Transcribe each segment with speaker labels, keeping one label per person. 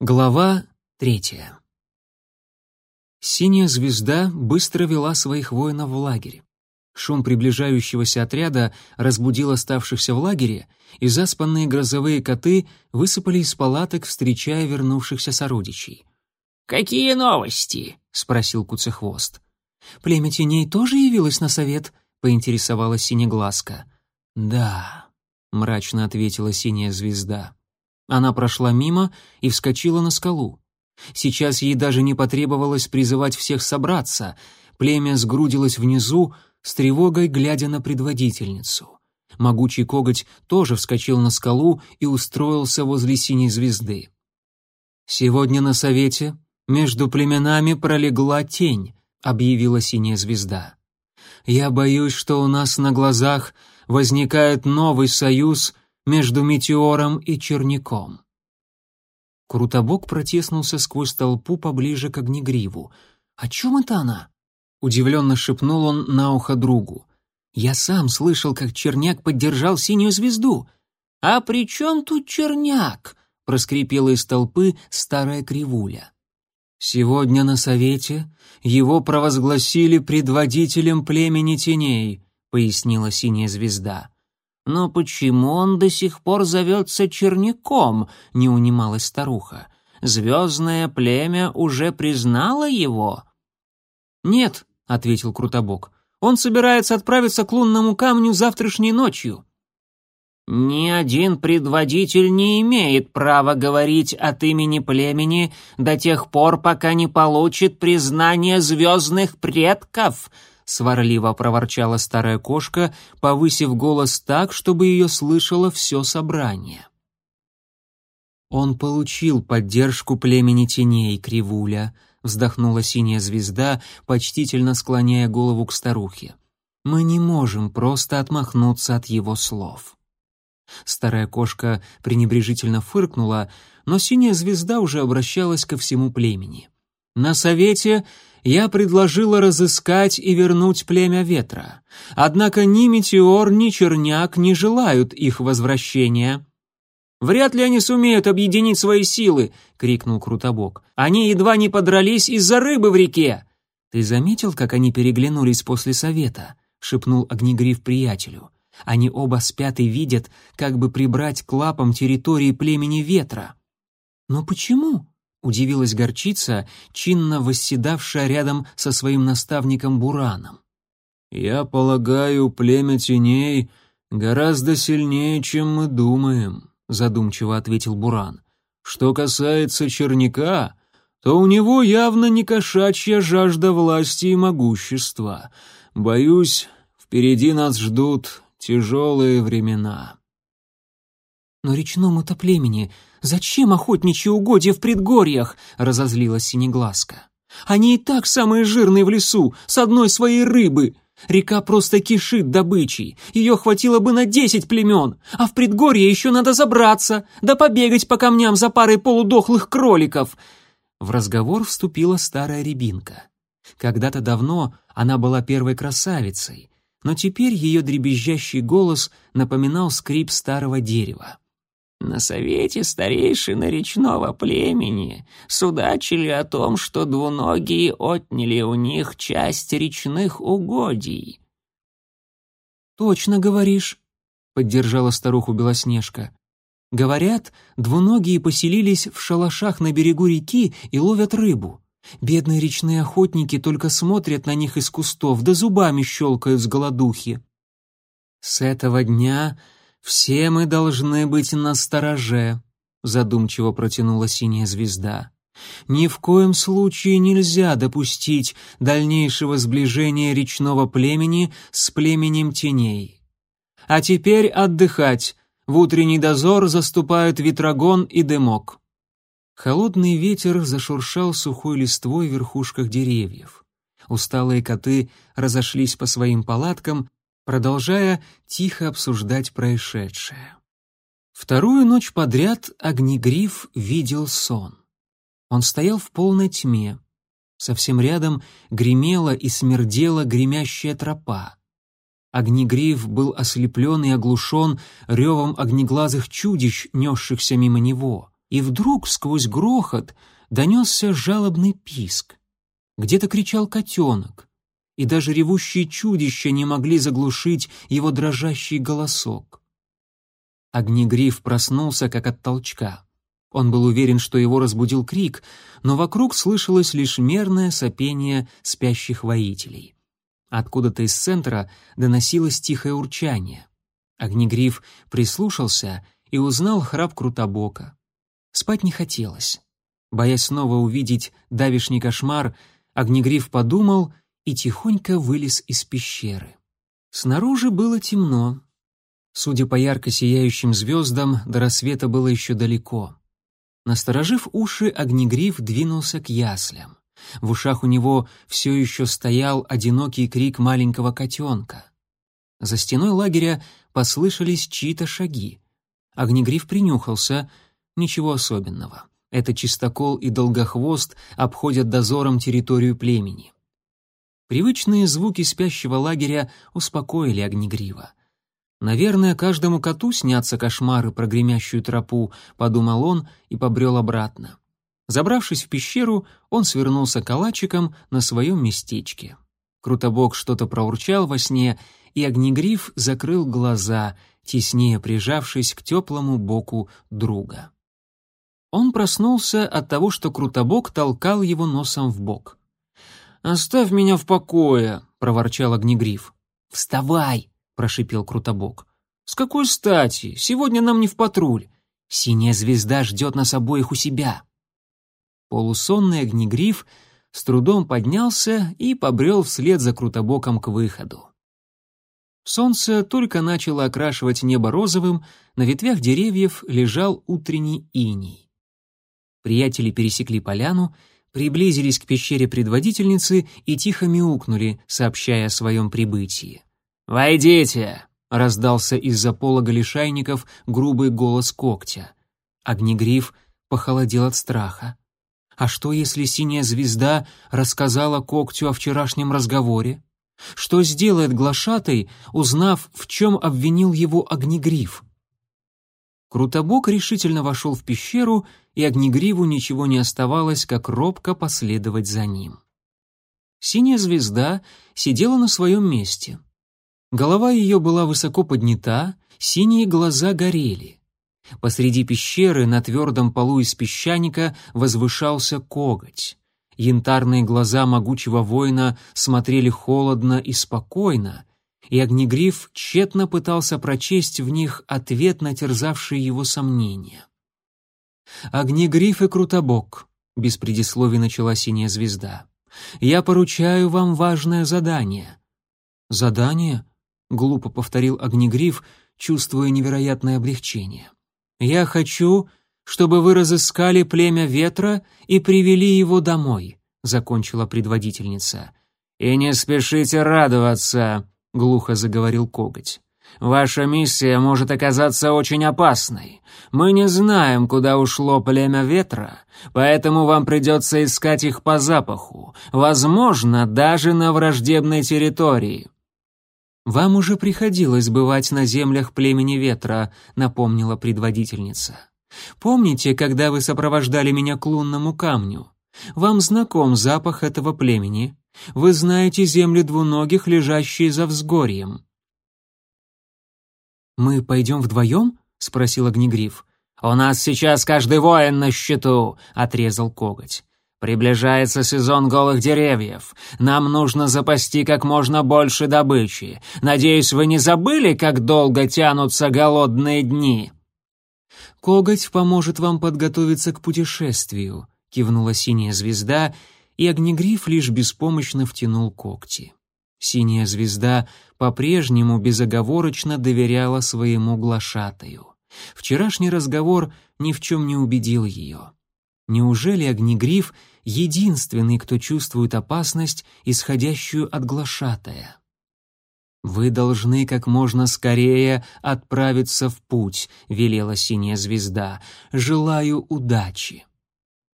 Speaker 1: Глава третья. Синяя звезда быстро вела своих воинов в лагерь. Шум приближающегося отряда разбудил оставшихся в лагере, и заспанные грозовые коты высыпали из палаток, встречая вернувшихся сородичей.
Speaker 2: «Какие новости?» — спросил Куцехвост.
Speaker 1: «Племя теней тоже явилось на совет?» — поинтересовалась Синеглазка. «Да», — мрачно ответила синяя звезда. Она прошла мимо и вскочила на скалу. Сейчас ей даже не потребовалось призывать всех собраться. Племя сгрудилось внизу, с тревогой глядя на предводительницу. Могучий коготь тоже вскочил на скалу и устроился возле синей звезды. «Сегодня на совете между племенами пролегла тень», — объявила синяя звезда. «Я боюсь, что у нас на глазах возникает новый союз — между метеором и черником. Крутобок протеснулся сквозь толпу поближе к огнегриву. «О чем это она?» Удивленно шепнул он на ухо другу. «Я сам слышал, как черняк поддержал синюю звезду». «А при чем тут черняк?» — проскрипела из толпы старая кривуля. «Сегодня на совете его провозгласили предводителем племени теней», — пояснила синяя звезда.
Speaker 2: «Но почему он до сих пор зовется Черняком?» — не унималась старуха. «Звездное племя уже признало его?»
Speaker 1: «Нет», — ответил Крутобок. «Он собирается отправиться к лунному камню завтрашней ночью».
Speaker 2: «Ни один предводитель не имеет права говорить от имени племени до тех пор, пока не получит признание звездных предков», сварливо проворчала старая кошка, повысив голос так, чтобы ее слышало все собрание. Он получил поддержку племени теней, Кривуля, вздохнула синяя звезда, почтительно склоняя голову к старухе. Мы не можем просто отмахнуться от его слов. Старая кошка пренебрежительно фыркнула, но синяя звезда уже обращалась ко всему племени. На совете я предложила разыскать и вернуть племя ветра. Однако ни Метеор, ни Черняк не желают их возвращения. «Вряд ли они сумеют объединить свои силы!» — крикнул Крутобок. «Они едва не подрались из-за рыбы в реке!» «Ты заметил, как они переглянулись после совета?» — шепнул Огнегриф приятелю. «Они оба спят и видят, как бы прибрать к лапам территории племени ветра». «Но почему?» Удивилась горчица, чинно восседавшая рядом со своим наставником Бураном. «Я полагаю, племя теней гораздо сильнее, чем мы думаем», задумчиво ответил Буран. «Что касается черняка, то у него явно не кошачья жажда власти и могущества. Боюсь, впереди нас ждут тяжелые времена». «Но речному-то племени зачем охотничьи угодья в предгорьях?» — разозлилась Синеглазка. «Они и так самые жирные в лесу, с одной своей рыбы. Река просто кишит добычей, ее хватило бы на десять племен, а в предгорье еще надо забраться, да побегать по камням за парой полудохлых кроликов». В разговор вступила старая рябинка. Когда-то давно она была первой красавицей, но теперь ее дребезжащий голос напоминал скрип старого дерева. На совете старейшины речного племени судачили о том, что двуногие отняли у них часть речных угодий.
Speaker 1: «Точно говоришь», — поддержала старуху Белоснежка. «Говорят, двуногие поселились в шалашах на берегу реки и ловят рыбу. Бедные речные охотники только смотрят на них из кустов, да зубами щелкают с голодухи. С этого дня «Все мы должны быть настороже», — задумчиво протянула синяя звезда. «Ни в коем случае нельзя допустить дальнейшего сближения речного племени с племенем теней. А теперь отдыхать. В утренний дозор заступают ветрогон и дымок». Холодный ветер зашуршал сухой листвой в верхушках деревьев. Усталые коты разошлись по своим палаткам, продолжая тихо обсуждать происшедшее. Вторую ночь подряд Огнегриф видел сон. Он стоял в полной тьме. Совсем рядом гремела и смердела гремящая тропа. Огнегриф был ослеплен и оглушен ревом огнеглазых чудищ, несшихся мимо него. И вдруг сквозь грохот донесся жалобный писк. Где-то кричал котенок, и даже ревущие чудища не могли заглушить его дрожащий голосок. Огнегриф проснулся, как от толчка. Он был уверен, что его разбудил крик, но вокруг слышалось лишь мерное сопение спящих воителей. Откуда-то из центра доносилось тихое урчание. Огнегриф прислушался и узнал храп Крутобока. Спать не хотелось. Боясь снова увидеть давишний кошмар, Огнегриф подумал и тихонько вылез из пещеры. Снаружи было темно. Судя по ярко сияющим звездам, до рассвета было еще далеко. Насторожив уши, Огнегриф двинулся к яслям. В ушах у него все еще стоял одинокий крик маленького котенка. За стеной лагеря послышались чьи-то шаги. Огнегриф принюхался, ничего особенного. Это чистокол и долгохвост обходят дозором территорию племени. Привычные звуки спящего лагеря успокоили Огнегрива. Наверное, каждому коту снятся кошмары про гремящую тропу, подумал он и побрел обратно. Забравшись в пещеру, он свернулся калачиком на своем местечке. Крутобок что-то проурчал во сне, и Огнегриф закрыл глаза, теснее прижавшись к теплому боку друга. Он проснулся от того, что Крутобок толкал его носом в бок. «Оставь меня в покое», — проворчал Огнегриф. «Вставай!» прошипел Крутобок. «С какой стати? Сегодня нам не в патруль. Синяя звезда ждет нас обоих у себя». Полусонный огнегриф с трудом поднялся и побрел вслед за Крутобоком к выходу. Солнце только начало окрашивать небо розовым, на ветвях деревьев лежал утренний иней. Приятели пересекли поляну, приблизились к пещере предводительницы и тихо мяукнули, сообщая о своем прибытии. «Войдите!» — раздался из-за полога лишайников грубый голос когтя. Огнегриф похолодел от страха. А что, если синяя звезда рассказала когтю о вчерашнем разговоре? Что сделает глашатай, узнав, в чем обвинил его Огнегриф? Крутобок решительно вошел в пещеру, и Огнегриву ничего не оставалось, как робко последовать за ним. Синяя звезда сидела на своем месте. Голова ее была высоко поднята, синие глаза горели. Посреди пещеры на твердом полу из песчаника возвышался коготь. Янтарные глаза могучего воина смотрели холодно и спокойно, и Огнегриф тщетно пытался прочесть в них ответ на терзавшие его сомнения. «Огнегриф и Крутобок», — без предисловий начала синяя звезда, — «я поручаю вам важное задание». «Задание?» — глупо повторил Огнегриф, чувствуя невероятное облегчение. «Я хочу, чтобы вы разыскали племя ветра и привели его домой», — закончила предводительница. «И не спешите радоваться», — глухо заговорил коготь. «Ваша миссия может оказаться очень опасной. Мы не знаем, куда ушло племя ветра, поэтому вам придется искать их по запаху, возможно, даже на враждебной территории». «Вам уже приходилось бывать на землях племени ветра», — напомнила предводительница. «Помните, когда вы сопровождали меня к лунному камню? Вам знаком запах этого племени. Вы знаете земли двуногих, лежащие за взгорьем». «Мы пойдем вдвоем?» — спросил Огнегриф. «У нас сейчас каждый воин на счету», — отрезал коготь. Приближается сезон голых деревьев. Нам нужно запасти как можно больше добычи. Надеюсь, вы не забыли, как долго тянутся голодные дни?» «Коготь поможет вам подготовиться к путешествию», — кивнула синяя звезда, и огнегриф лишь беспомощно втянул когти. Синяя звезда по-прежнему безоговорочно доверяла своему глашатаю. Вчерашний разговор ни в чем не убедил ее. Неужели Огнегриф единственный, кто чувствует опасность, исходящую от глашатая? «Вы должны как можно скорее отправиться в путь», — велела синяя звезда. «Желаю удачи».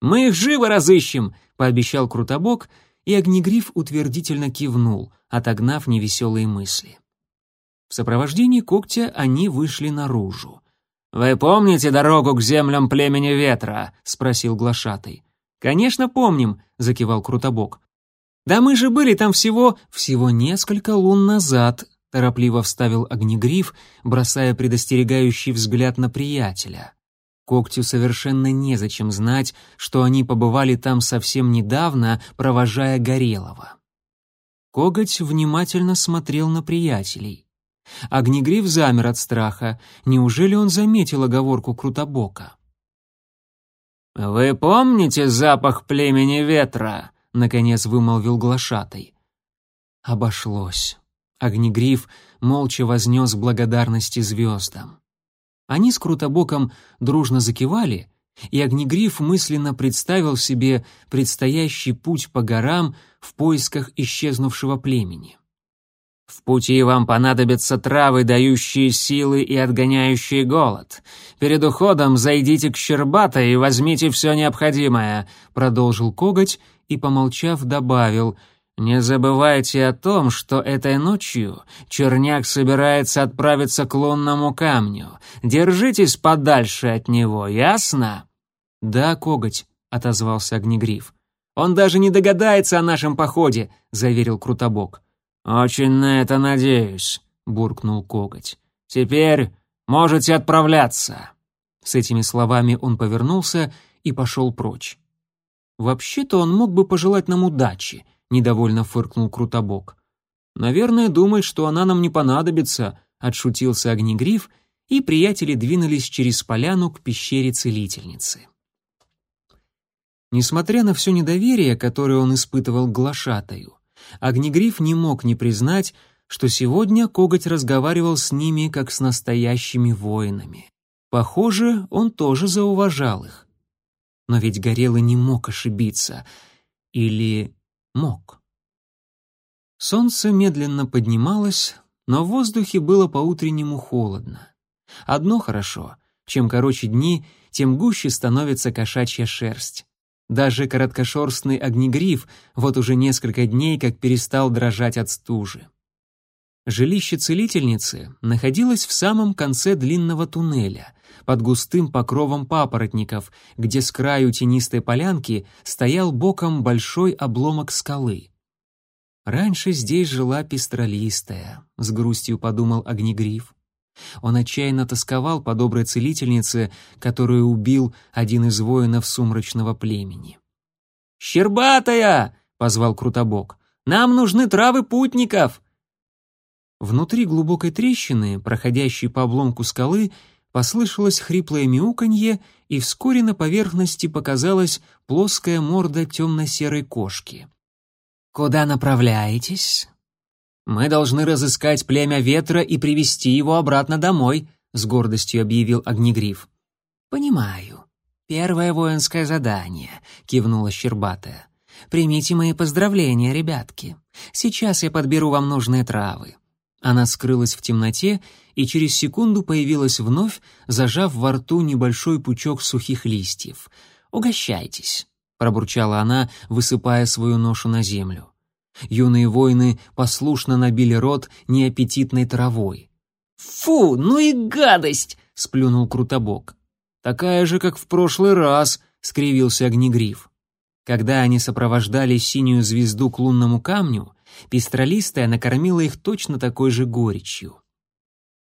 Speaker 1: «Мы их живо разыщем», — пообещал Крутобок, и Огнегриф утвердительно кивнул, отогнав невеселые мысли. В сопровождении когтя они вышли наружу.
Speaker 2: «Вы помните дорогу к землям племени ветра?» — спросил глашатый.
Speaker 1: «Конечно помним», — закивал Крутобок. «Да мы же были там всего... всего несколько лун назад», — торопливо вставил Огнегриф, бросая предостерегающий взгляд на приятеля. Когтю совершенно незачем знать, что они побывали там совсем недавно, провожая Горелого. Коготь внимательно смотрел на приятелей. Огнегриф замер от страха. Неужели он заметил оговорку Крутобока?
Speaker 2: «Вы помните запах племени ветра?» — наконец вымолвил глашатай.
Speaker 1: Обошлось. Огнегриф молча вознес благодарности звездам. Они с Крутобоком дружно закивали, и Огнегриф мысленно представил себе предстоящий путь по горам в поисках исчезнувшего племени.
Speaker 2: В пути вам понадобятся травы, дающие силы и отгоняющие голод. Перед уходом зайдите к Щербатой и возьмите все необходимое», — продолжил коготь и, помолчав, добавил — «Не забывайте о том, что этой ночью черняк собирается отправиться к лунному камню. Держитесь подальше от него, ясно?»
Speaker 1: «Да, коготь», — отозвался Огнегриф. «Он даже не догадается о нашем походе», — заверил Крутобок.
Speaker 2: «Очень на это надеюсь», — буркнул коготь. «Теперь можете отправляться».
Speaker 1: С этими словами он повернулся и пошел прочь. «Вообще-то он мог бы пожелать нам удачи», — недовольно фыркнул Крутобок. «Наверное, думает, что она нам не понадобится», — отшутился Огнегриф, и приятели двинулись через поляну к пещере целительницы. Несмотря на все недоверие, которое он испытывал к глашатаю, Огнегриф не мог не признать, что сегодня коготь разговаривал с ними как с настоящими воинами. Похоже, он тоже зауважал их. Но ведь Горелый не мог ошибиться. Или мог? Солнце медленно поднималось, но в воздухе было по-утреннему холодно. Одно хорошо — чем короче дни, тем гуще становится кошачья шерсть. Даже короткошерстный огнегриф вот уже несколько дней как перестал дрожать от стужи. Жилище целительницы находилось в самом конце длинного туннеля, под густым покровом папоротников, где с краю тенистой полянки стоял боком большой обломок скалы. «Раньше здесь жила пестролистая», — с грустью подумал Огнегриф. Он отчаянно тосковал по доброй целительнице, которую убил один из воинов сумрачного племени.
Speaker 2: «Щербатая!» — позвал Крутобок. «Нам нужны травы путников!»
Speaker 1: Внутри глубокой трещины, проходящей по обломку скалы, послышалось хриплое мяуканье, и вскоре на поверхности показалась плоская морда темно-серой кошки.
Speaker 2: «Куда направляетесь?»
Speaker 1: «Мы должны разыскать племя ветра и привести его обратно домой», — с гордостью объявил Огнегриф.
Speaker 2: «Понимаю. Первое воинское задание», — кивнула Щербатая. «Примите мои поздравления, ребятки. Сейчас я подберу вам нужные травы».
Speaker 1: Она скрылась в темноте и через секунду появилась вновь, зажав во рту небольшой пучок сухих листьев.
Speaker 2: «Угощайтесь», —
Speaker 1: пробурчала она, высыпая свою ношу на землю. Юные воины послушно набили рот неаппетитной травой.
Speaker 2: «Фу, ну и гадость!» — сплюнул Крутобок.
Speaker 1: «Такая же, как в прошлый раз», — скривился Огнегриф. Когда они сопровождали синюю звезду к лунному камню, пестролистая накормила их точно такой же горечью.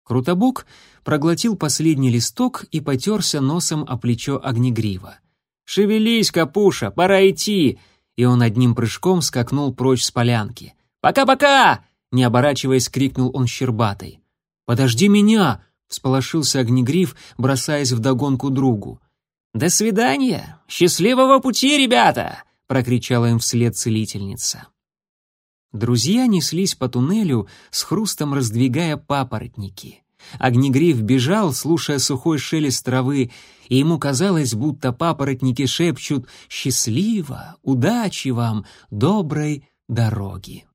Speaker 1: Крутобок проглотил последний листок и потерся носом о плечо Огнегрива. «Шевелись, Капуша, пора идти!» и он одним прыжком скакнул прочь с полянки.
Speaker 2: «Пока-пока!»
Speaker 1: — не оборачиваясь, крикнул он щербатой. «Подожди меня!» — всполошился огнегриф, бросаясь вдогонку другу.
Speaker 2: «До свидания! Счастливого пути, ребята!» — прокричала им вслед целительница.
Speaker 1: Друзья неслись по туннелю, с хрустом раздвигая папоротники. Огнегриф бежал, слушая сухой шелест травы, и ему казалось, будто папоротники шепчут «Счастливо! Удачи вам! Доброй дороги!»